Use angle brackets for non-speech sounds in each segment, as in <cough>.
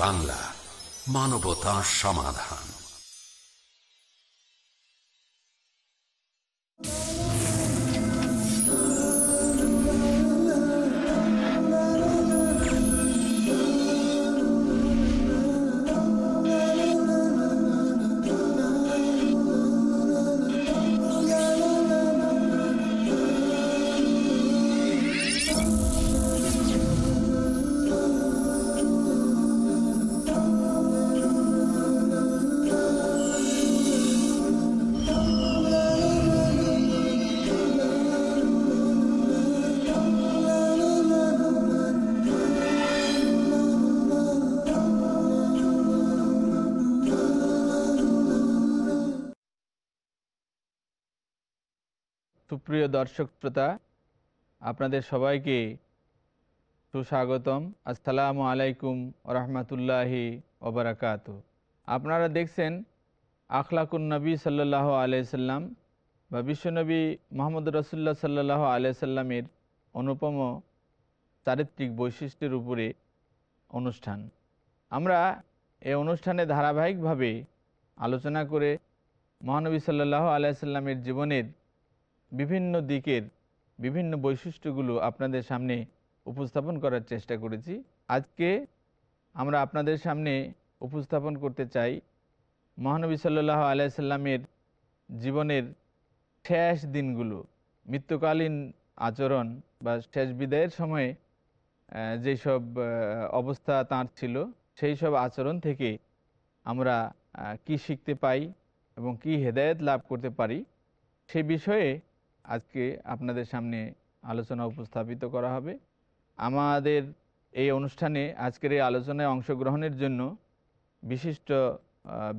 বাংলা মানবতা সমাধান। সুপ্রিয় দর্শক শ্রোতা, আপনাদের সবাইকে সুস্বাগতম। আসসালামু আলাইকুম রহমতুল্লাহি ওবরাকাত। আপনারা দেখছেন আখলাকুন নবী সাল্লাহ আলাইসাল্লাম বা বিশ্বনবী মোহাম্মদ রসুল্লাহ সাল্লাহ আলাইসাল্লামের অনুপম চারিত্রিক বৈশিষ্ট্যের উপরে অনুষ্ঠান। আমরা এই অনুষ্ঠানে ধারাবাহিকভাবে আলোচনা করে মহানবী সাল্লাহ আলাইসাল্লামের জীবনের বিভিন্ন দিকের বিভিন্ন বৈশিষ্ট্যগুলো আপনাদের সামনে উপস্থাপন করার চেষ্টা করেছি। আজকে আমরা আপনাদের সামনে উপস্থাপন করতে চাই মহানবী সাল্লাহ আলাইসাল্লামের জীবনের শেষ দিনগুলো, মৃত্যুকালীন আচরণ বা শেষ বিদায়ের সময়ে যেসব অবস্থা তাঁর ছিল, সেই সব আচরণ থেকে আমরা কি শিখতে পাই এবং কি হেদায়েত লাভ করতে পারি, সে বিষয়ে আজকে আপনাদের সামনে আলোচনা উপস্থাপিত করা হবে। আমাদের এই অনুষ্ঠানে আজকের এই আলোচনায় অংশগ্রহণের জন্য বিশিষ্ট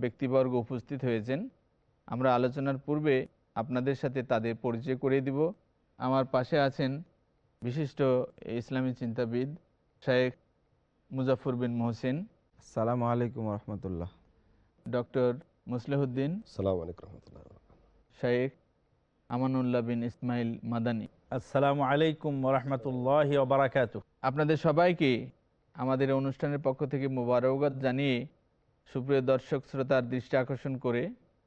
ব্যক্তিবর্গ উপস্থিত হয়েছেন। আমরা আলোচনার পূর্বে আপনাদের সাথে তাদের পরিচয় করে দিব। আমার পাশে আছেন বিশিষ্ট ইসলামী চিন্তাবিদ শেখ মুজাফর বিন মোহসেন। সালামু আলাইকুম রহমতুল্লাহ। ডক্টর মুসলিহুদ্দিন। সালাম আলাইকুম রহমতুল্লাহ। শেখ আমানুল্লাহ বিন ইসমাইল মাদানী। আসসালামু আলাইকুম রহমতুল্লাহ বারাকাত আপনাদের সবাইকে আমাদের অনুষ্ঠানের পক্ষ থেকে মুবারকত জানিয়ে সুপ্রিয় দর্শক শ্রোতার দৃষ্টি আকর্ষণ করে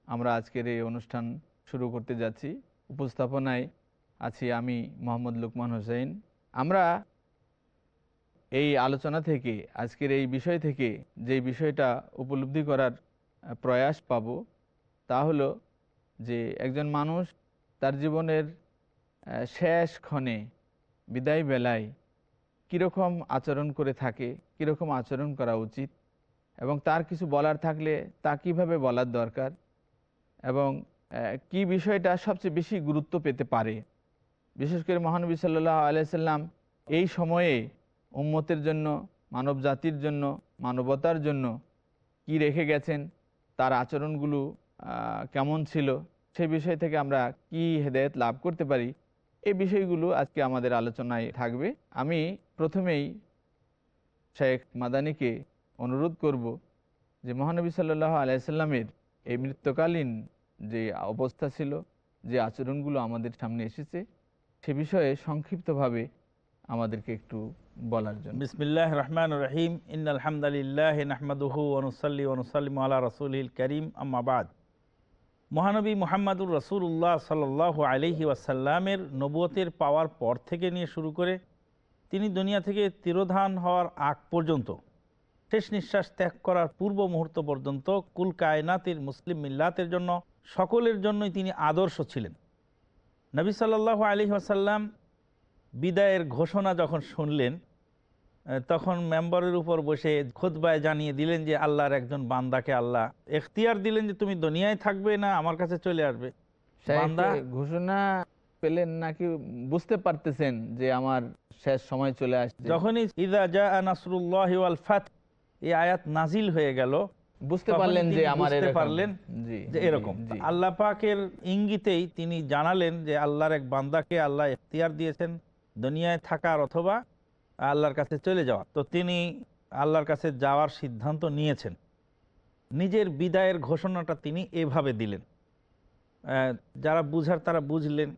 আমরা আজকের এই অনুষ্ঠান শুরু করতে যাচ্ছি। উপস্থাপনায় আছি আমি মোহাম্মদ লুকমান হোসেন। আমরা এই আলোচনা থেকে আজকের এই বিষয় থেকে যে বিষয়টা উপলব্ধি করার প্রয়াস পাব তা হলো যে একজন মানুষ তার জীবনের শেষ ক্ষণে, বিদায় বেলায় কীরকম আচরণ করে থাকে, কীরকম আচরণ করা উচিত এবং তার কিছু বলার থাকলে তা কীভাবে বলার দরকার এবং কি বিষয়টা সবচেয়ে বেশি গুরুত্ব পেতে পারে? বিশেষ করে মহানবী সাল্লাহ আলাইসাল্লাম এই সময়ে উম্মতের জন্য মানব জাতির জন্য, মানবতার জন্য কি রেখে গেছেন? তার আচরণগুলো কেমন ছিল? সেই বিষয় থেকে আমরা কি হেদায়ত লাভ করতে পারি এই বিষয়গুলো আজকে আমাদের আলোচনায় থাকবে। আমি প্রথমেই শেখ মাদানিকে অনুরোধ করব যে মহানবী সাল্লাহ আলাইসাল্লামের এই মৃত্যুকালীন যে অবস্থা ছিল, যে আচরণগুলো আমাদের সামনে এসেছে, সে বিষয়ে সংক্ষিপ্তভাবে আমাদেরকে একটু বলার জন্য। বিসমিল্লাহ রহমান রহিম। ইন আলহামদুলিল্লাহ নাহমাদুহু অনুসাল্লি অনুসাল্লিম আল্লাহ রসুল করিম। আম্মাবাদ মহানবী মোহাম্মদুর রসুল্লাহ সাল্লাহ আলহি ওয়াসাল্লামের নবুয়তের পাওয়ার পর থেকে নিয়ে শুরু করে তিনি দুনিয়া থেকে তিরোধান হওয়ার আগ পর্যন্ত শেষ নিঃশ্বাস ত্যাগ করার পূর্ব মুহূর্ত পর্যন্ত কুল কায়নাতের মুসলিম মিল্লাতের জন্য সকলের জন্যই তিনি আদর্শ ছিলেন। নবী সাল্লাহ আলহি আসাল্লাম বিদায়ের ঘোষণা যখন শুনলেন তখন মেম্বারের উপর বসে খোদবায় জানিয়ে দিলেন যে আল্লাহর একজন বান্দাকে আল্লাহ এখতিয়ার দিলেন যে তুমি দুনিয়ায় থাকবে না আমার কাছে চলে আসবে। ঘোষণা পেলেন নাকি বুঝতে পারতেছেন যে আমার শেষ সময় চলে আসছে? যখনই ইদা জা নাসরুল্লাহ ওয়াল ফাত এই আয়াত নাজিল হয়ে গেল বুঝতে পারলেন যে আমার পারলেন যে এরকম। আল্লাহ পাকের ইঙ্গিতেই তিনি জানালেন যে আল্লাহর এক বান্দাকে আল্লাহ এখতিয়ার দিয়েছেন দুনিয়ায় থাকার অথবা আল্লাহর কাছে চলে যাওয়া। তো তিনি আল্লাহর কাছে যাওয়ার সিদ্ধান্ত নিয়েছেন। নিজের বিদায়ের ঘোষণাটা তিনি এভাবে দিলেন। যারা বুঝার তারা বুঝলেন,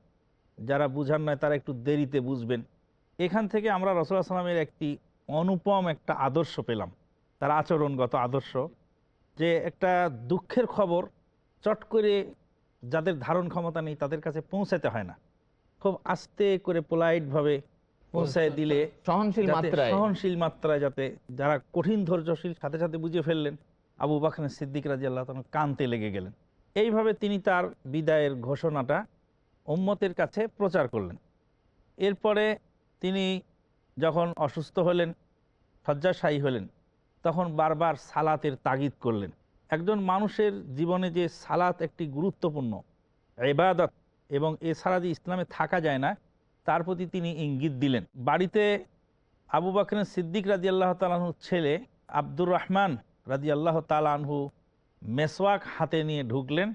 যারা বুঝার নয় তারা একটু দেরিতে বুঝবেন। এখান থেকে আমরা রসুল্লাহ সাল্লামের একটি অনুপম একটা আদর্শ পেলাম। তার আচরণগত আদর্শ যে একটা দুঃখের খবর চট করে যাদের ধারণ ক্ষমতা নেই তাদের কাছে পৌঁছাতে হয় না। খুব আস্তে করে পোলাইটভাবে পৌঁছায় দিলে সহনশীল মাত্রায়। সহনশীল মাত্রায় যাতে যারা কঠিন ধৈর্যশীল সাথে সাথে বুঝে ফেললেন আবু বাকরের সিদ্দিক রাজি আল্লাহ কানতে লেগে গেলেন। এইভাবে তিনি তার বিদায়ের ঘোষণাটা উম্মতের কাছে প্রচার করলেন। এরপরে তিনি যখন অসুস্থ হলেন শয্যাশায়ী হলেন তখন বারবার সালাতের তাগিদ করলেন। একজন মানুষের জীবনে যে সালাত একটি গুরুত্বপূর্ণ এবাদত এবং এছাড়া যে ইসলামে থাকা যায় না তার প্রতি তিনি ইঙ্গিত দিলেন। বাড়িতে আবু বাকরের সিদ্দিক রাজি আল্লাহ তালাহুর ছেলে আব্দুর রহমান রাজি আল্লাহ তালানহু মেসওয়াক হাতে নিয়ে ঢুকলেন।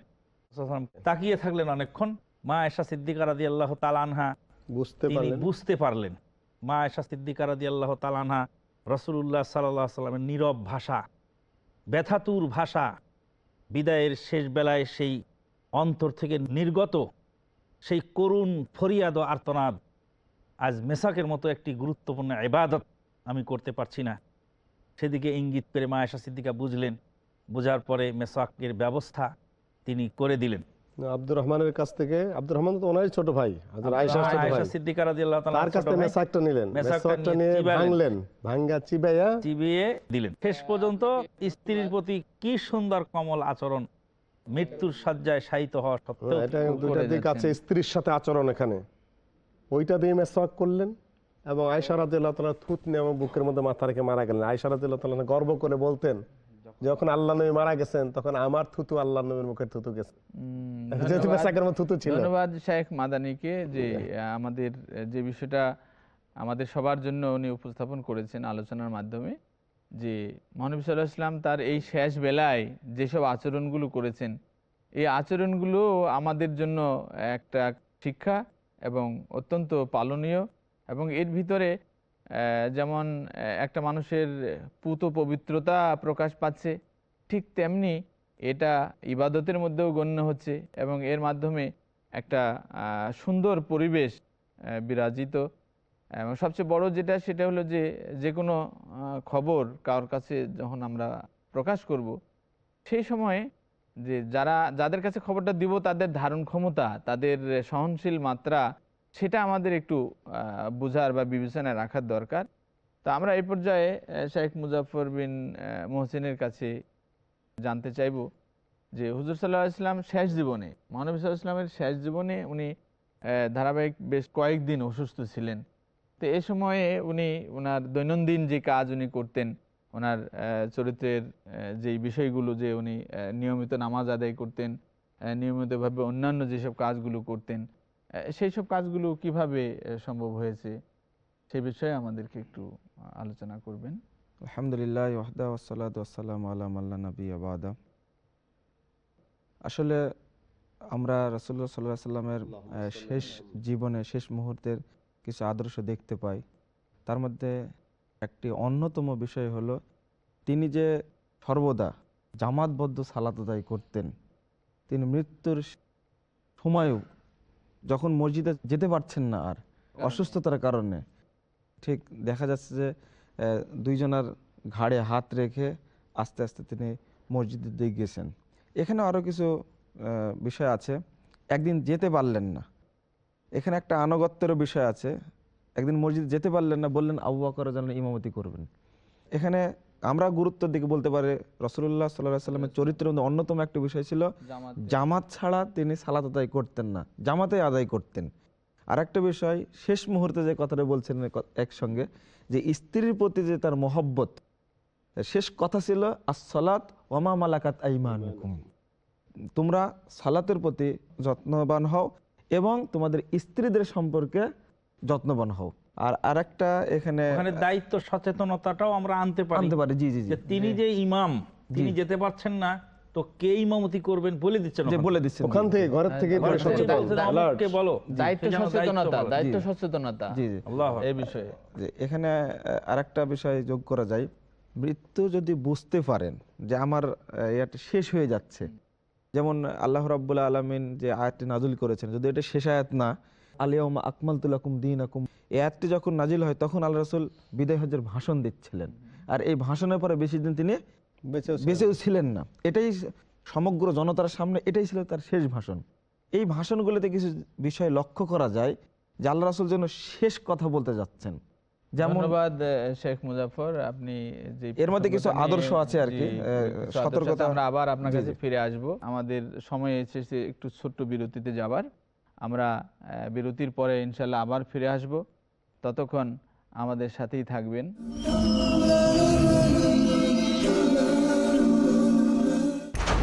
তাকিয়ে থাকলেন অনেকক্ষণ। মা এসা সিদ্দিকা রাজি আল্লাহ তালানহা বুঝতে বুঝতে পারলেন। মা এসা সিদ্দিকা রাজি আল্লাহ তালানহা রসুল্লাহ সাল্লাহ সাল্লামের নীরব ভাষা ব্যথাতুর ভাষা বিদায়ের শেষ বেলায় সেই অন্তর থেকে নির্গত সেই করুণ ফরিয়াদ ও আর্তনাদ আজ মেসাকের মতো একটি গুরুত্বপূর্ণ ইবাদত আমি করতে পারছি না। সেদিকে ইঙ্গিত করে মা এসা সিদ্দিকা বুঝলেন। বোঝার পরে মেসাকের ব্যবস্থা তিনি করে দিলেন। আব্দুর রহমানের কাছ থেকে আব্দুর রহমান তো ওনারই ছোট ভাই আয়েশা সিদ্দিকা রাদিয়াল্লাহু তাআলা তার কাছ থেকে মেসাকটা নিলেন। মেসাকটা নিয়ে ভাঙলেন ভাঙ্গা চিবাইয়া চিবিয়ে দিলেন। শেষ পর্যন্ত স্ত্রীর প্রতি কি সুন্দর কমল আচরণ মৃত্যুর সজ্জায় শায়িত হওয়া সত্ত্বেও এটা দুইটা দিক আছে স্ত্রীর সাথে আচরণ এখানে। ওইটা দিয়ে মেসাক করলেন এবং আয়সা রাদিল্লাহ তালা থুত নিয়ে আমার বুকের মধ্যে মাথা রেখে মারা গেলেন। আয়সা রাদিল্লাহ তালা গর্ব করে বলতেন যখন আল্লাহ নবী মারা গেছেন তখন আমার থুতু আল্লাহ নবীর মুখের থুতু গেছে। <laughs> থুতু ছিল। ধন্যবাদ শেখ মাদানিকে যে আমাদের যে বিষয়টা আমাদের সবার জন্য উনি উপস্থাপন করেছেন আলোচনার মাধ্যমে। যে মহানবী সাল্লাহ ইসলাম তার এই শেষ বেলায় যেসব আচরণগুলো করেছেন, এই আচরণগুলো আমাদের জন্য একটা শিক্ষা এবং অত্যন্ত পালনীয় এবং এর ভিতরে যেমন একটা মানুষের পুত পবিত্রতা প্রকাশ পাচ্ছে, ঠিক তেমনি এটা ইবাদতের মধ্যেও গণ্য হচ্ছে এবং এর মাধ্যমে একটা সুন্দর পরিবেশ বিরাজিত এবং সবচেয়ে বড় যেটা, সেটা হলো যে যে কোনো খবর কারোর কাছে যখন আমরা প্রকাশ করব, সেই সময়ে যে, যারা, যাদের কাছে খবরটা দিব, তাদের ধারণ ক্ষমতা, তাদের সহনশীল মাত্রা, সেটা আমাদের একটু বোঝার বা বিবেচনায় রাখার দরকার। তো আমরা এই পর্যায়ে শেখ মুজাফর বিন মোহসিনের কাছে জানতে চাইব যে, হুজুর সাল্লাহ ইসলাম শেষ জীবনে, মহানবী সাল্লাহ ইসলামের শেষ জীবনে উনি ধারাবাহিক বেশ কয়েকদিন অসুস্থ ছিলেন। তো এ সময়ে উনি ওনার দৈনন্দিন যে কাজ উনি করতেন ওনার চরিত্রের যেই বিষয়গুলো যে উনি নিয়মিত নামাজ আদায় করতেন নিয়মিতভাবে অন্যান্য যেসব কাজগুলো করতেন সেই সব কাজগুলো কীভাবে সম্ভব হয়েছে সে বিষয়ে আমাদেরকে একটু আলোচনা করবেন। আলহামদুলিল্লাহ ওয়াসালাম আলাম আল্লাহ নবী আবাদা আসলে আমরা রসুল্লাহ সাল্লাহ সাল্লামের শেষ জীবনে শেষ মুহূর্তের কিছু আদর্শ দেখতে পাই। তার মধ্যে একটি অন্যতম বিষয় হলো, তিনি যে সর্বদা জামাতবদ্ধ সালাত আদায় করতেন, তিনি মৃত্যুর সময়ও যখন মসজিদে যেতে পারছেন না আর অসুস্থতার কারণে, ঠিক দেখা যাচ্ছে যে দুইজনার ঘাড়ে হাত রেখে আস্তে আস্তে তিনি মসজিদের দিকে গেছেন। এখানে আরও কিছু বিষয় আছে। একদিন যেতে পারলেন না। এখানে একটা আনুগত্যেরও বিষয় আছে। একদিন মসজিদে যেতে পারলেন না বললেন আবু বকর যেন ইমামতি করবেন। এখানে আমরা গুরুত্বের দিকে বলতে পারি রসুল্লাহ সাল্লাহ সাল্লামের চরিত্রের মধ্যে অন্যতম একটা বিষয় ছিল জামাত ছাড়া তিনি সালাত আদায় করতেন না জামাতে আদায় করতেন। আর একটা বিষয় শেষ মুহূর্তে যে কথাটা বলছেন এক- একসঙ্গে যে স্ত্রীর প্রতি যে তার মহব্বত শেষ কথা ছিল আসলাত ওমা মালাকাত আইমানুকুম। তোমরা সালাতের প্রতি যত্নবান হও এবং তোমাদের স্ত্রীদের সম্পর্কে যত্নবান হও। আর আরেকটা এখানে ওখানে দায়িত্ব সচেতনতাটাও আমরা আনতে পারি। আনতে পারে জি জি জি। তিনি যে ইমাম তিনি যেতে পারছেন না তো কে ইমামতি করবেন বলে দিচ্ছেন যে বলে দিচ্ছেন। ওখান থেকে ঘরের থেকে বলো। দায়িত্ব সচেতনতা। দায়িত্ব সচেতনতা। জি জি আল্লাহ এই বিষয়ে। যে এখানে আর একটা বিষয় যোগ করা যায়। মৃত্যু যদি বুঝতে পারেন যে আমার শেষ হয়ে যাচ্ছে যেমন আল্লাহ রাব্বুল্লাহ আলমিন যে আয়াতটি নাজুল করেছেন যদি এটা শেষ আয়াত না আলিয়াউমা আকমাল তুলাকুম দিন আকুম এই আয়াতটি যখন নাজিল হয় তখন আল্লাহ রসুল বিদায় হজের ভাষণ দিচ্ছিলেন। আর এই ভাষণের পরে বেশি দিন তিনি বেঁচেও ছিলেন। বেঁচেও ছিলেন না। এটাই সমগ্র জনতার সামনে এটাই ছিল তার শেষ ভাষণ। এই ভাষণগুলোতে কিছু বিষয় লক্ষ্য করা যায় যে আল্লাহ রাসুল যেন শেষ কথা বলতে যাচ্ছেন। ধন্যবাদ শেখ মুজাফর আপনি যে এর মধ্যে কিছু আদর্শ আছে আর কি, জি, আহ, কিছু আদর্শ সতর্কতা- আমরা আবার আপনার কাছে ফিরে আসব। আমাদের সময় এসেছে একটু ছোট্ট বিরতিতে যাবার। আমরা বিরতির পরে ইনশাল্লাহ আবার ফিরে আসব। ততক্ষণ আমাদের সাথেই থাকবেন।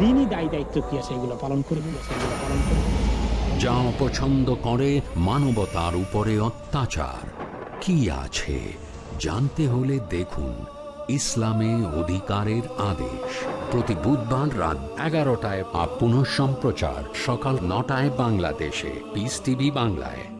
দিনই দায় দায়িত্ব কি আছে এগুলো পালন করব সেগুলো পালন করব যা অপছন্দ করে মানবতার উপরে অত্যাচার। কি আছে? জানতে হলে দেখুন ইসলামে অধিকারের আদেশ। প্রতি বুধবার রাত এগারোটায় পুনঃ সম্প্রচার সকাল নটায় বাংলাদেশে। পিস টিভি বাংলায়।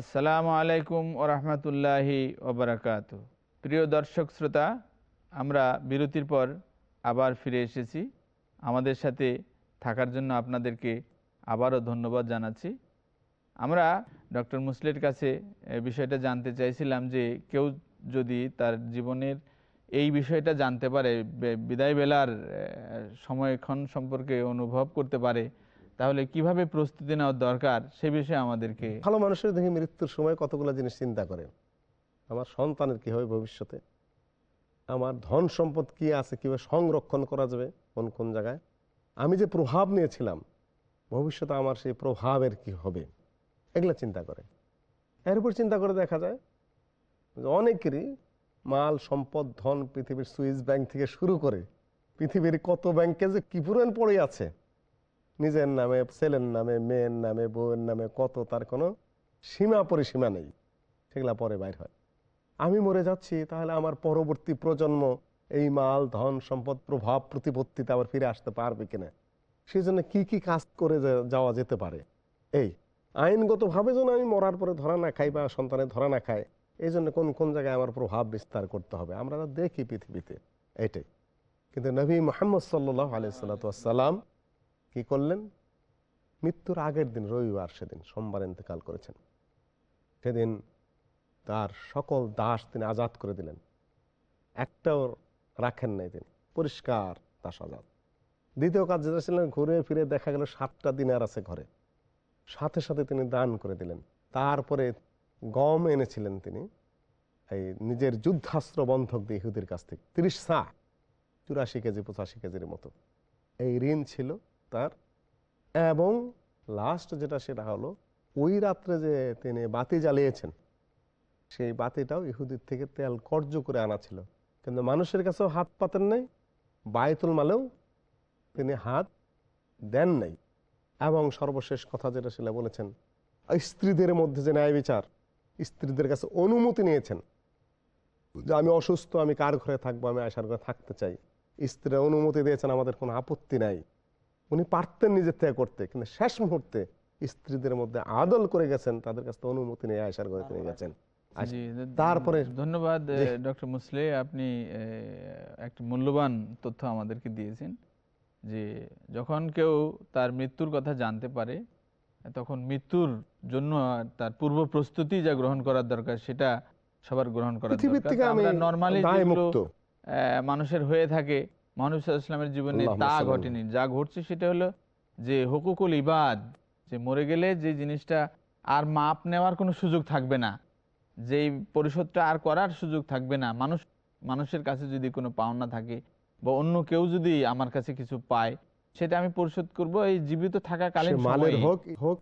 আসসালামু আলাইকুম ও রহমতুল্লাহি ওবরাকাত প্রিয় দর্শক শ্রোতা, আমরা বিরতির পর আবার ফিরে এসেছি। আমাদের সাথে থাকার জন্য আপনাদেরকে আবারও ধন্যবাদ জানাচ্ছি। আমরা ডক্টর মুসলের কাছে বিষয়টা জানতে চাইছিলাম যে, কেউ যদি তার জীবনের এই বিষয়টা জানতে পারে বিদায় বেলার সময়ক্ষণ সম্পর্কে অনুভব করতে পারে তাহলে কীভাবে প্রস্তুতি নেওয়ার দরকার সে বিষয়ে আমাদেরকে ভালো মানুষের দেখি মৃত্যুর সময় কতগুলো জিনিস চিন্তা করে? আমার সন্তানের কি হবে ভবিষ্যতে? আমার ধন সম্পদ কি আছে? কীভাবে সংরক্ষণ করা যাবে? কোন কোন জায়গায়? আমি যে প্রভাব নিয়েছিলাম, ভবিষ্যতে আমার সেই প্রভাবের কি হবে? এগুলো চিন্তা করে। এর উপর চিন্তা করে দেখা যায় অনেকেরই মাল, সম্পদ, ধন পৃথিবীর সুইস ব্যাংক থেকে শুরু করে পৃথিবীর কত ব্যাংকে যে কি পরিমাণ পড়ে আছে। নিজের নামে, ছেলের নামে, মেয়ের নামে, বউয়ের নামে কত তার কোনো সীমা পরিসীমা নেই। সেগুলা পরে বাইর হয়। আমি মরে যাচ্ছি, তাহলে আমার পরবর্তী প্রজন্ম এই মাল, ধন, সম্পদ, প্রভাব, প্রতিপত্তিতে আবার ফিরে আসতে পারবে কিনা? সেই জন্য কি কি কাজ করে যাওয়া যেতে পারে? এই, আইনগতভাবে যেন আমি মরার পরে ধরা না খাই বা সন্তানের ধরা না খায় এই জন্য কোন কোন জায়গায় আমার প্রভাব বিস্তার করতে হবে? আমরা দেখি পৃথিবীতে। এটাই কিন্তু নবী মোহাম্মদ সাল্লাহ আলিয়াল্লাম কি করলেন? মৃত্যুর আগের দিন, রবিবার সেদিন, সোমবার ইন্তেকাল করেছেন। সেদিন তার সকল দাস তিনি আজাদ করে দিলেন। একটাও রাখেন নাই তিনি। পরিষ্কার দাস আজাদ। দ্বিতীয় কাজ যেটা ছিলেন, ঘুরে ফিরে দেখা গেল সাতটা দিনার আছে ঘরে। সাথে সাথে তিনি দান করে দিলেন। তারপরে গম এনেছিলেন তিনি এই নিজের যুদ্ধাস্ত্র বন্ধক দিয়ে ইহুদের কাছ থেকে। তিরিশ সা চুরাশি কেজি, পঁচাশি কেজির মতো। এই ঋণ ছিল তার এবং লাস্ট যেটা সেটা হলো, ওই রাত্রে যে তিনি বাতি জ্বালিয়েছেন, সেই বাতিটাও ইহুদির থেকে তেল কর্য করে আনা ছিল। কিন্তু মানুষের কাছেও হাত পাতেন নাই, বায়তুল মালেও তিনি হাত দেন নাই। এবং সর্বশেষ কথা যেটা সেটা বলেছেন, স্ত্রীদের মধ্যে যে ন্যায় বিচার, স্ত্রীদের কাছে অনুমতি নিয়েছেন, যে আমি অসুস্থ, আমি কার ঘরে থাকব, আমি আয়সার ঘরে থাকতে চাই। স্ত্রীরা অনুমতি দিয়েছেন, আমাদের কোনো আপত্তি নাই। উনি পারতেন নিজের থেকে করতে কিন্তু শেষ মুহূর্তে স্ত্রীদের মধ্যে আদল করে গেছেন তাদের কাছ থেকে অনুমতি নিয়ে আয়সার ঘরে তিনি গেছেন। তারপরে ধন্যবাদ ডক্টর মুসলে আপনি একটি মূল্যবান তথ্য আমাদেরকে দিয়েছেন যে যখন কেউ তার মৃত্যুর কথা জানতে পারে তখন মৃত্যুর জন্য তার পূর্ব প্রস্তুতি যা গ্রহণ করার দরকার সেটা সবার গ্রহণ করা নর্মালি মানুষের হয়ে থাকে মানুষ ইসলামের জীবনে তা ঘটেনি। যা ঘটছে সেটা হলো যে হুকুকুল ইবাদ যে মরে গেলে যে জিনিসটা আর মাপ নেওয়ার কোনো সুযোগ থাকবে না যেই পরিশোধটা আর করার সুযোগ থাকবে না। মানুষ মানুষের কাছে যদি কোনো পাওনা থাকে বা অন্য কেউ যদি আমার কাছে কিছু পায় সেটা আমি পরিশোধ করব। এই জীবিত থাকাকালীন। হোক হোক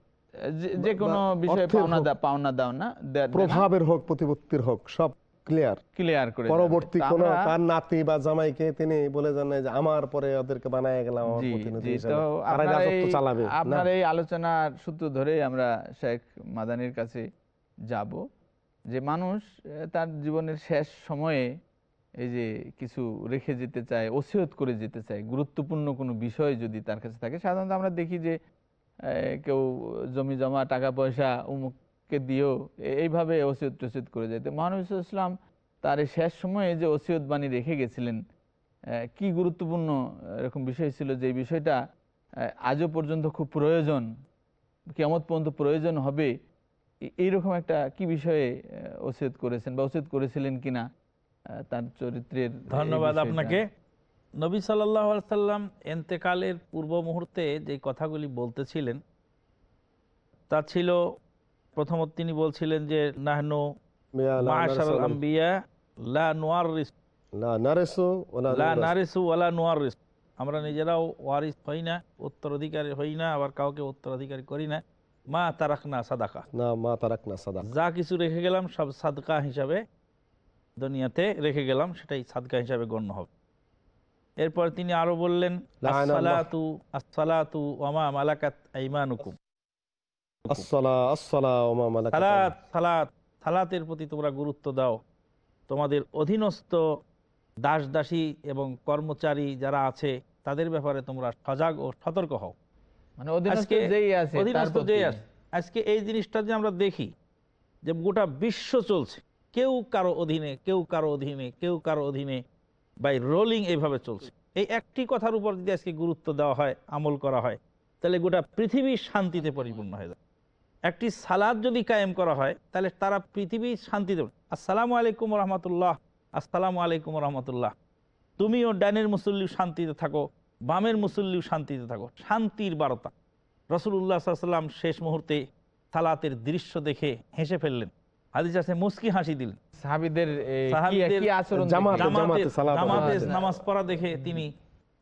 যে- যে কোনো বিষয়ে পাওনা পাওনা দাও না। প্রভাবের হোক প্রতিপত্তির হোক সব ক্লিয়ার ক্লিয়ার করে পরবর্তী কোন তার নাতি বা জামাইকে তিনি বলে যান যে আমার পরে ওদেরকে বানায় গেলাম আমার প্রতিনিধি হিসেবে। চালাবে? আপনার এই আলোচনার সূত্র ধরে আমরা শেখ মাদানির কাছে যাব যে মানুষ তার জীবনের শেষ সময়ে এই যে কিছু রেখে যেতে চায় ওসিয়ত করে যেতে চায় গুরুত্বপূর্ণ কোনো বিষয় যদি তার কাছে থাকে সাধারণত আমরা দেখি যে কেউ জমি জমা টাকা পয়সা উমুককে দিয়েও এ- এইভাবে ওসিয়ত টসিয়ত করে যেতে মহানবী আলাইহি তার এই শেষ সময়ে যে ওসিয়ত বাণী রেখে গেছিলেন কি গুরুত্বপূর্ণ এরকম বিষয় ছিল যে বিষয়টা আজও পর্যন্ত খুব প্রয়োজন কেমন পর্যন্ত প্রয়োজন হবে এইরকম একটা কি বিষয়ে ওসিয়ত করেছেন বা ওসিয়ত করেছিলেন কিনা তার চরিত্রের ধন্যবাদ আপনাকে। নবী সাল্লাহ সাল্লাম এন্তেকালের পূর্ব মুহূর্তে যে কথাগুলি বলতেছিলেন তা ছিল প্রথমত তিনি বলছিলেন যে নাহনু আমরা নিজেরাও ওয়ারিস হই না উত্তরাধিকারী হই না আবার কাউকে উত্তরাধিকারী করি না। মা তারাক না সাদাকা। না মা তারাক না সাদা যা কিছু রেখে গেলাম সব সাদকা হিসাবে দুনিয়াতে রেখে গেলাম সেটাই সাদকা হিসাবে গণ্য হবে। এরপর তিনি আরও বললেন। আসসালাতু আসসালাতু ওয়ামা মালাকাত আইমানুকুম আসসালা আসসালা ওমা মালাকাত সালাত সালাত সালাতের প্রতি তোমরা গুরুত্ব দাও। তোমাদের অধীনস্থ দাস দাসী এবং কর্মচারী যারা আছে তাদের ব্যাপারে তোমরা সজাগ ও সতর্ক হও। মানে অধীনস্থ আজকে- যেই আছে তার অধীনস্থ প্রতি। যেই আছে। আজকে এই জিনিসটা যে আমরা দেখি যে গোটা বিশ্ব চলছে। কেউ কারও অধীনে কেউ কারও অধীনে কেউ কারও অধীনে বাই রোলিং এইভাবে চলছে। এই একটি কথার উপর যদি আজকে গুরুত্ব দেওয়া হয় আমল করা হয় তাহলে গোটা পৃথিবী শান্তিতে পরিপূর্ণ হয়ে যাবে। একটি সালাদ যদি কায়েম করা হয় তাহলে তারা পৃথিবী শান্তিতে আসসালামু আলাইকুম রহমতুল্লাহ আসসালামু আলাইকুম রহমতুল্লাহ। তুমিও ডানের মুসল্লিও শান্তিতে থাকো বামের মুসল্লিও শান্তিতে থাকো। শান্তির বার্তা। রসুল্লাহ সাল্লাম শেষ মুহূর্তে সালাতের দৃশ্য দেখে হেসে ফেললেন। হাদিস আছে মুস্কি হাসি দিলেন। সাহাবীদের। নামাজ পড়া দেখে তিনি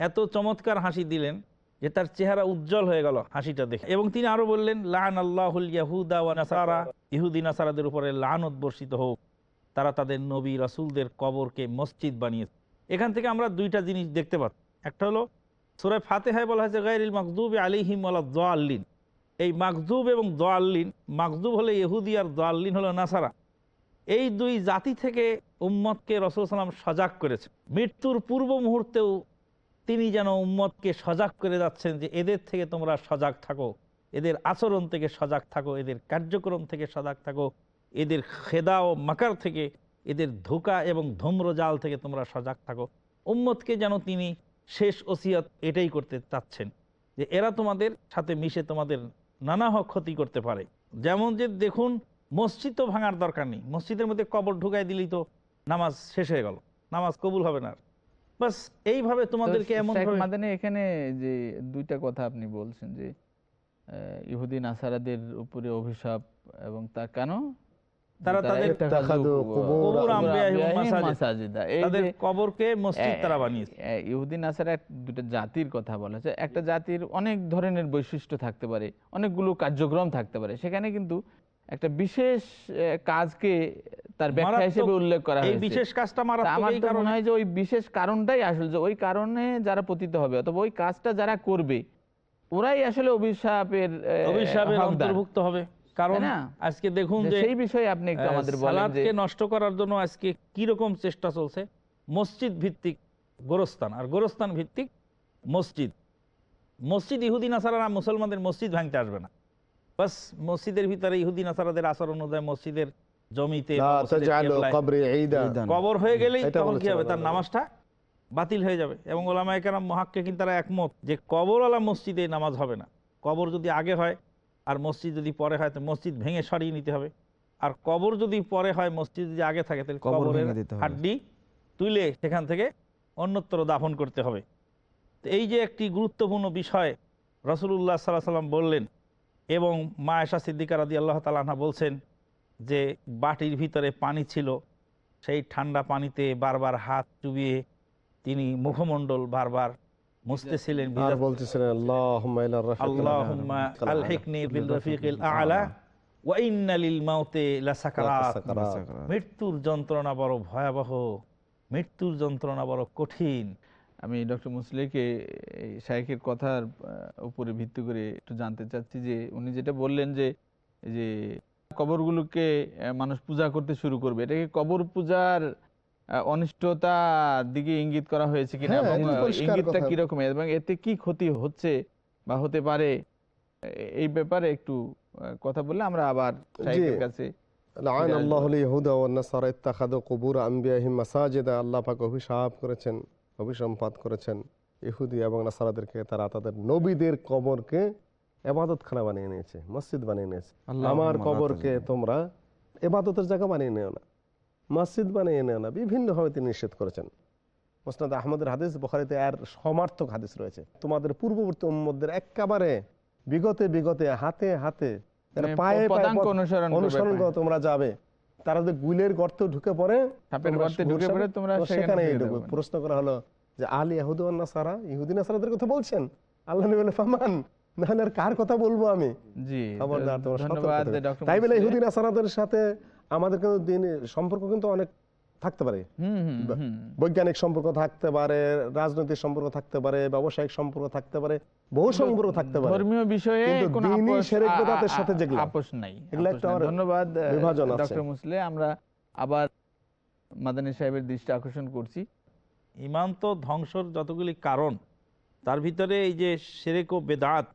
এত চমৎকার হাসি দিলেন যে তার চেহারা উজ্জ্বল হয়ে গেল হাসিটা দেখে। এবং তিনি আরও বললেন লান আল্লাহুল ইয়াহুদা ওয়া নাসারা। ইহুদি নাসারাদের উপরে লানত বর্ষিত হোক। তারা তাদের নবী, রাসূলদের কবরকে মসজিদ বানিয়েছে এখান থেকে আমরা দুইটা জিনিস দেখতে পাচ্ছি। একটা হলো, সূরা ফাতিহায় বলা হয়েছে, গায়রিল মাকদুব আলাইহিম ওয়ালা দাল্লিন এই মাকদুব এবং দোয়াল্লিন মাকদুব হলে ইহুদি আর দোয়াল্লিন হলো নাসারা। এই দুই জাতি থেকে উম্মতকে রসুল সাল্লাম সজাগ করেছে। মৃত্যুর পূর্ব মুহূর্তেও তিনি যেন উম্মতকে সজাগ করে যাচ্ছেন যে এদের থেকে তোমরা সজাগ থাকো, এদের আচরণ থেকে সজাগ থাকো, এদের কার্যক্রম থেকে সজাগ থাকো, এদের খেদা ও মাকার থেকে, এদের ধোকা এবং ধূম্রজাল থেকে তোমরা সজাগ থাকো উম্মতকে যেন তিনি শেষ ওসিয়ত এটাই করতে চাচ্ছেন যে এরা তোমাদের সাথে মিশে তোমাদের নানা হক ক্ষতি করতে পারে যেমন যে দেখুন, মসজিদ তো ভাঙার দরকার নেই, মসজিদের মধ্যে কবর ঢুকাই দিলেই তো নামাজ শেষ হয়ে গেল, নামাজ কবুল হবে না। বাস এইভাবে তোমাদেরকে এমন এখানে যে দুইটা কথা আপনি বলছেন যে ইহুদি নাসারাদের উপরে অভিশাপ এবং তা কেন তারা তাদের ইত্তাখাযু কুবুর কবর আম্বিয়াহিম আম্বিয়াহিম মাসাজিদ। মাসাজিদা। এই তাদের যে- কবরকে মসজিদ তারা বানিয়েছে ইহুদি নাসারা দুটো জাতির কথা বলা হচ্ছে একটা জাতির অনেক ধরনের বৈশিষ্ট্য থাকতে পারে অনেকগুলো কার্যক্রম থাকতে পারে সেখানে কিন্তু একটা বিশেষ কাজকে তার ব্যাখ্যা হিসেবে উল্লেখ করা এই হয়েছে। বিশেষ কাজটা আমার তো মনে হয় যে ওই বিশেষ কারণটাই আসলে যে ওই কারণে যারা পতিত হবে অথবা ওই কাজটা যারা করবে ওরাই আসলে অভিশাপের অভিশাপের অন্তর্ভুক্ত হবে। কারণ আজকে দেখুন যে সেই বিষয়ে আপনি একটু আমাদের বলেন যে সালাদকে নষ্ট করার জন্য আজকে কি রকম চেষ্টা চলছে? মসজিদ ভিত্তিক গোরস্থান আর গোরস্থান ভিত্তিক মসজিদ। মসজিদ ইহুদি নাসারারা মুসলমানদের মসজিদ ভাঙতে আসবে না। বাস মসজিদের ভিতরে ইহুদি নাসারাদের আচরণ অনুযায়ী মসজিদের জমিতে কবরি হয়ে গেলেই তখন কি হবে? তার নামাজটা বাতিল হয়ে যাবে। এবং ওলামা একরাম মহাক্কে কিন্তু তারা একমত যে কবরওয়ালা মসজিদে নামাজ হবে না। কবর যদি আগে হয় আর মসজিদ যদি পরে হয় তো মসজিদ ভেঙে সরিয়ে নিতে হবে। আর কবর যদি পরে হয় মসজিদ যদি আগে থাকে তাহলে কবরের। হাড্ডি তুলে সেখান থেকে অন্যত্র দাফন করতে হবে। তো এই যে একটি গুরুত্বপূর্ণ বিষয় রসুল্লাহ সাল্লাহ সাল্লাম বললেন এবং মা এশা সিদ্দিকা রাদি আল্লাহ তালাহা বলছেন যে বাটির ভিতরে পানি ছিল সেই ঠান্ডা পানিতে বারবার হাত চুবিয়ে তিনি মুখমণ্ডল বারবার মুছতেছিলেন। আর বলতেছিলেন। মৃত্যুর যন্ত্রণা বড় ভয়াবহ মৃত্যুর যন্ত্রণা বড় কঠিন। আমি ডক্টর মুসলিকে এই শাইখের কথার উপরে ভিত্তি করে একটু জানতে চাচ্ছি যে উনি যেটা বললেন যে যে কবরগুলোকে মানুষ পূজা করতে শুরু করবে এটাকে কবর পূজার আহ, অনিষ্টতার দিকে ইঙ্গিত করা হয়েছে কিনা হ্যাঁ, এবং ইঙ্গিতটা। কীরকম এবং এতে কি ক্ষতি হচ্ছে বা হতে পারে এই ব্যাপারে একটু কথা বললে আমরা আবার কাছে লাআন ফিরে আসব। আল্লাহুল নাসারা ইত্তাখাযু কুবুর আম্বিয়াহিম মাসাজিদা আল্লাহ পাক অভিশাপ করেছেন অভিসম্পাত করেছেন ইহুদি এবং নাসারাদেরকে তারা তাদের নবীদের কবরকে এবাদতখানা বানিয়ে নিয়েছে মসজিদ বানিয়ে নিয়েছে। আমার কবরকে তোমরা এবাদতের জায়গা বানিয়ে নেও না। মসজিদ বানিয়ে নেও না। বিভিন্নভাবে তিনি নিষেধ করেছেন। মোসনাদ আহমদের হাদিস বখারিতে আর সমার্থক হাদিস রয়েছে। তোমাদের পূর্ববর্তী উম্মদের একেবারে বিগতে বিগতে হাতে হাতে মানে পায়ে অনুসরণ করে তোমরা যাবে। তারা যদি গুলের গর্ত ঢুকে পড়ে সেখানে। প্রশ্ন করা হলো যে আলী ইহুদি ওয়ান নাসারা ইহুদি নাসারাদের কথা বলছেন? আল্লাহ ফামান কার কথা বলব আমি? খবরদার তোমরা তাই বলে মুসলিম। ইহুদি নাসারাদের সাথে আমাদের কিন্তু দিন সম্পর্ক কিন্তু অনেক থাকতে পারে। বৈজ্ঞানিক সম্পর্ক থাকতে পারে রাজনৈতিক সম্পর্ক থাকতে পারে ব্যবসায়িক সম্পর্ক থাকতে পারে বহু সম্পর্ক থাকতে পারে। ধর্মীয় বিষয়ে কোনো সাথে যেগুলো। আপোষ নাই ধন্যবাদ বিভাজন আছে। ডক্টর মুসলে। আমরা আবার মাদানী সাহেবের দৃষ্টি আকর্ষণ করছি। ইমান তো ধ্বংসর যতগুলি কারণ তার ভিতরে এই যে সেরেক ও বেদাত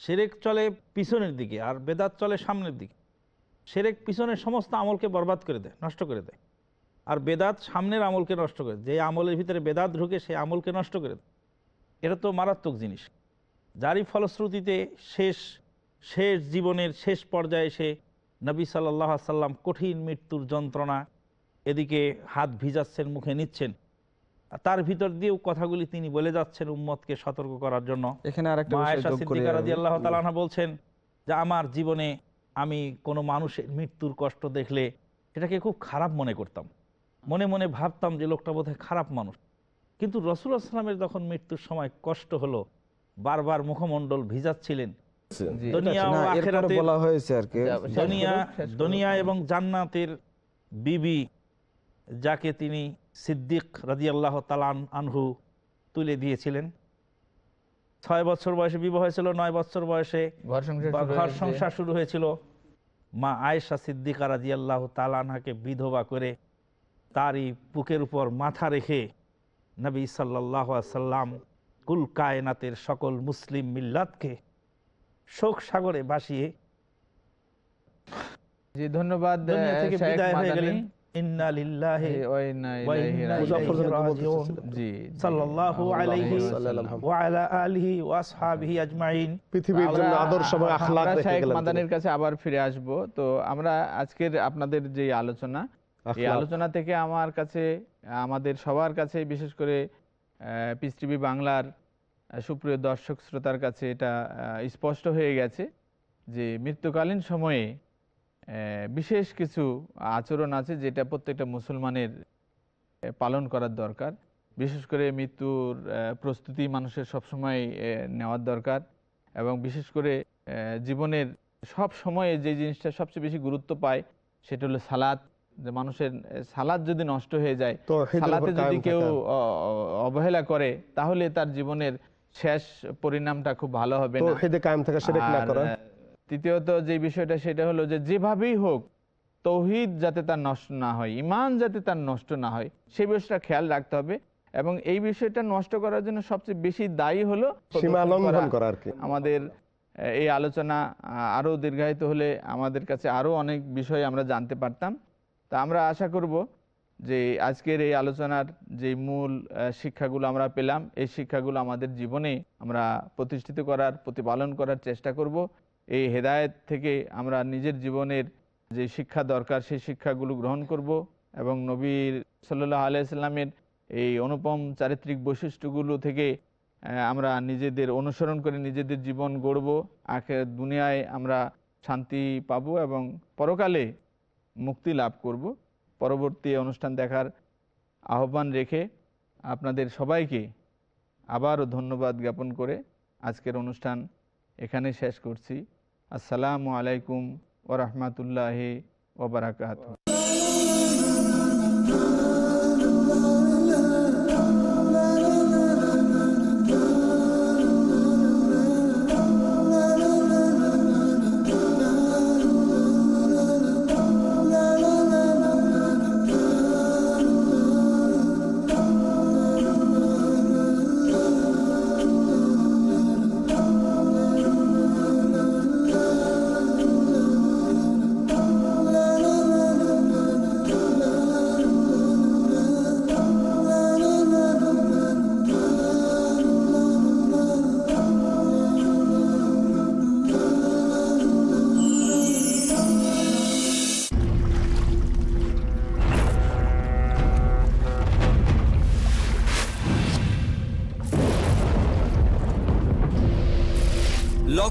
সেরেক চলে পিছনের দিকে আর বেদাত চলে সামনের দিকে। সেরেক পিছনের সমস্ত আমলকে বরবাদ করে দেয়, নষ্ট করে দেয়। আর বেদাত সামনের আমলকে নষ্ট করে। যে আমলের ভিতরে বেদাত ঢুকে সেই আমলকে নষ্ট করে দেয়। এটা তো মারাত্মক জিনিস। যারই ফলশ্রুতিতে শেষ শেষ জীবনের শেষ পর্যায়ে এসে নবী সাল্লাহ সাল্লাম কঠিন মৃত্যুর যন্ত্রণা এদিকে হাত ভিজাচ্ছেন, মুখে নিচ্ছেন। তার ভিতর দিয়েও কথাগুলি তিনি বলে যাচ্ছেন উম্মতকে সতর্ক করার জন্য। এখানে আরেকটা বলছেন যে আমার জীবনে আমি কোনো মানুষের মৃত্যুর কষ্ট দেখলে সেটাকে খুব খারাপ মনে করতাম। মনে মনে ভাবতাম যে লোকটা বোধহয় খারাপ মানুষ। কিন্তু রসুল আসলামের যখন মৃত্যুর সময় কষ্ট হলো বারবার মুখমণ্ডল ভিজাচ্ছিলেন। দুনিয়া এবং জান্নাতের বিবি যাকে তিনি সিদ্দিক রাদিয়াল্লাহ তালান আনহু তুলে দিয়েছিলেন। ছয় বছর বয়সে বিবাহ হয়েছিল নয় বছর বয়সে ঘর সংসার শুরু হয়েছিল। মা আয়েশা সিদ্দিকা রাদিয়াল্লাহ তালানহাকে বিধবা করে তারই বুকের উপর মাথা রেখে নবী সাল্লাহ সাল্লাম কুল কায়নাতের সকল মুসলিম মিল্লাতকে শোক সাগরে ভাসিয়ে জি ধন্যবাদ বিদায় হয়ে গেলেন। কাছে আবার ফিরে আসব। তো আমরা আজকের আপনাদের যে আলোচনা এই আলোচনা থেকে আমার কাছে আমাদের সবার কাছে বিশেষ করে পিস টিভি বাংলার সুপ্রিয় দর্শক শ্রোতার কাছে এটা আহ, স্পষ্ট হয়ে গেছে যে মৃত্যুকালীন সময়ে বিশেষ কিছু আচরণ আছে যেটা প্রত্যেকটা মুসলমানের পালন করার দরকার। বিশেষ করে মৃত্যুর প্রস্তুতি মানুষের সবসময় নেওয়ার দরকার এবং বিশেষ করে জীবনের সব সময়ে যে জিনিসটা সবচেয়ে বেশি গুরুত্ব পায় সেটা হলো সালাদ যে মানুষের সালাদ যদি নষ্ট হয়ে যায় সালাতে যদি কেউ অবহেলা করে তাহলে তার জীবনের শেষ পরিণামটা খুব ভালো হবে না। তৃতীয়ত যে বিষয়টা সেটা হলো যে যেভাবেই হোক তৌহিদ যাতে তার নষ্ট না হয় ইমান যাতে তার নষ্ট না হয় সেই বিষয়টা খেয়াল রাখতে হবে এবং এই বিষয়টা নষ্ট করার জন্য সবচেয়ে বেশি দায়ী হলো। আমাদের এই আলোচনা আহ, আরও দীর্ঘায়িত হলে আমাদের কাছে আরও অনেক বিষয় আমরা জানতে পারতাম। তা আমরা আশা করব যে আজকের এই আলোচনার যে মূল শিক্ষাগুলো আমরা পেলাম এই শিক্ষাগুলো আমাদের জীবনে আমরা প্রতিষ্ঠিত করার প্রতিপালন করার চেষ্টা করব। এই হেদায়েত থেকে আমরা নিজের জীবনের যে শিক্ষা দরকার, সেই শিক্ষাগুলো গ্রহণ করব এবং নবীর সাল্লাহ আলাইসাল্লামের এই অনুপম চারিত্রিক বৈশিষ্ট্যগুলো থেকে আমরা নিজেদের অনুসরণ করে নিজেদের জীবন গড়ব। আখের দুনিয়ায় আমরা শান্তি পাব এবং পরকালে মুক্তি লাভ করব। পরবর্তী অনুষ্ঠান দেখার আহ্বান রেখে আপনাদের সবাইকে আবারও ধন্যবাদ জ্ঞাপন করে আজকের অনুষ্ঠান এখানে শেষ করছি। আসসালামু আলাইকুম ওরহমতুল্লাহি ওবরাকাত